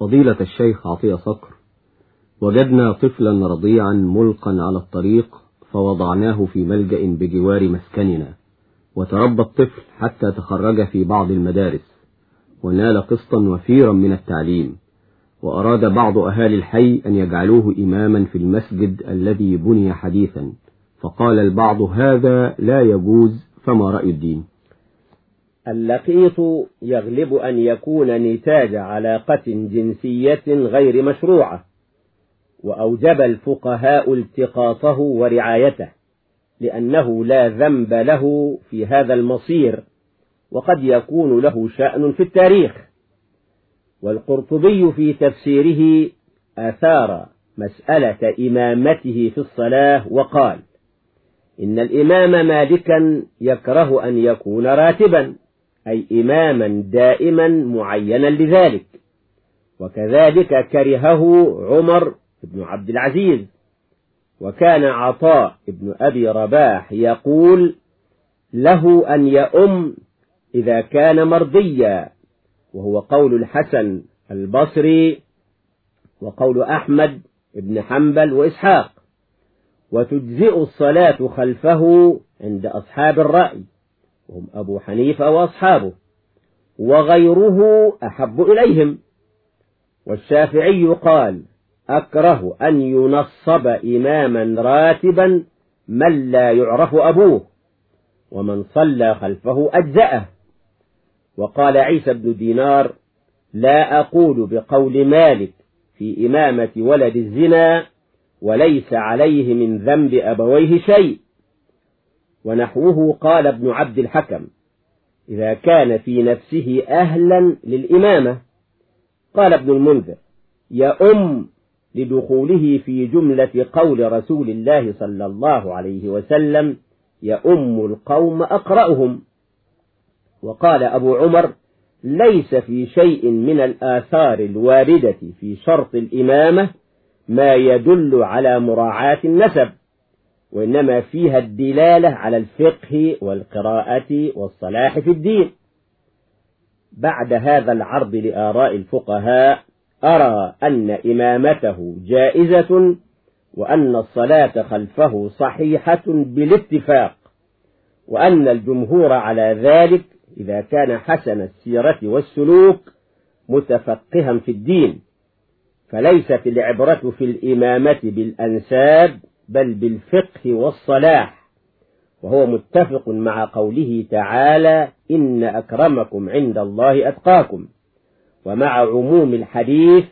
فضيلة الشيخ عطية صقر وجدنا طفلا رضيعا ملقا على الطريق فوضعناه في ملجأ بجوار مسكننا وتربى الطفل حتى تخرج في بعض المدارس ونال قسطا وفيرا من التعليم وأراد بعض أهالي الحي أن يجعلوه إماما في المسجد الذي بني حديثا فقال البعض هذا لا يجوز فما رأي الدين؟ اللقيط يغلب أن يكون نتاج علاقة جنسية غير مشروعة وأوجب الفقهاء التقاطه ورعايته لأنه لا ذنب له في هذا المصير وقد يكون له شأن في التاريخ. والقرطبي في تفسيره أثار مسألة إمامته في الصلاة وقال إن الإمام مالكا يكره أن يكون راتبا أي إماما دائما معينا لذلك. وكذلك كرهه عمر بن عبد العزيز. وكان عطاء بن أبي رباح يقول له أن يؤم إذا كان مرضيا وهو قول الحسن البصري وقول أحمد بن حنبل وإسحاق. وتجزئ الصلاة خلفه عند أصحاب الرأي. وهم أبو حنيفة وأصحابه وغيره أحب إليهم. والشافعي قال أكره أن ينصب إماما راتبا من لا يعرف أبوه ومن صلى خلفه أجزأه. وقال عيسى بن دينار لا أقول بقول مالك في إمامة ولد الزنا وليس عليه من ذنب أبويه شيء. ونحوه قال ابن عبد الحكم إذا كان في نفسه أهلا للإمامة. قال ابن المنذر يأم لدخوله في جملة قول رسول الله صلى الله عليه وسلم يأم القوم أقرأهم. وقال أبو عمر ليس في شيء من الآثار الواردة في شرط الإمامة ما يدل على مراعاة النسب. وإنما فيها الدلالة على الفقه والقراءة والصلاح في الدين. بعد هذا العرض لآراء الفقهاء أرى أن إمامته جائزة وأن الصلاة خلفه صحيحة بالاتفاق وأن الجمهور على ذلك إذا كان حسن السيرة والسلوك متفقها في الدين. فليست العبرة في الإمامة بالأنساب بل بالفقه والصلاح وهو متفق مع قوله تعالى إن أكرمكم عند الله أتقاكم ومع عموم الحديث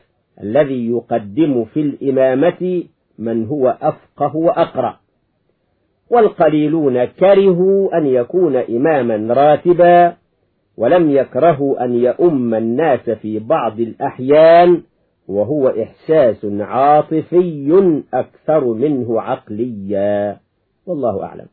الذي يقدم في الإمامة من هو أفقه وأقرأ والقليلون كرهوا أن يكون إماما راتبا ولم يكرهوا أن يؤم الناس في بعض الأحيان وهو إحساس عاطفي أكثر منه عقليا. والله أعلم.